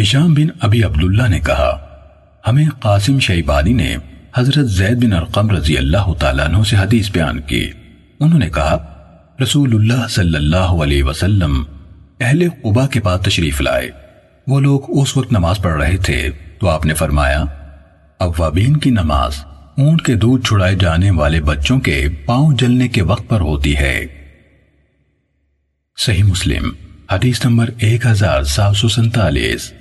ہشام بن ابی عبداللہ نے کہا، ہمیں قاسم شیبانی نے حضرت زید بن ارقم رضی اللہ تعالیٰ عنہ سے حدیث بیان کی۔ انہوں نے کہا، رسول اللہ صلی اللہ علیہ وسلم اہل قبا کے پاس تشریف لائے۔ وہ لوگ اس وقت نماز پڑھ رہے تھے تو آپ نے فرمایا، اوابین کی نماز اونٹ کے دودھ چھڑائے جانے والے بچوں کے پاؤں جلنے کے وقت پر ہوتی ہے۔ صحیح مسلم، حدیث نمبر ایک ہزار سات سو سنتالیس۔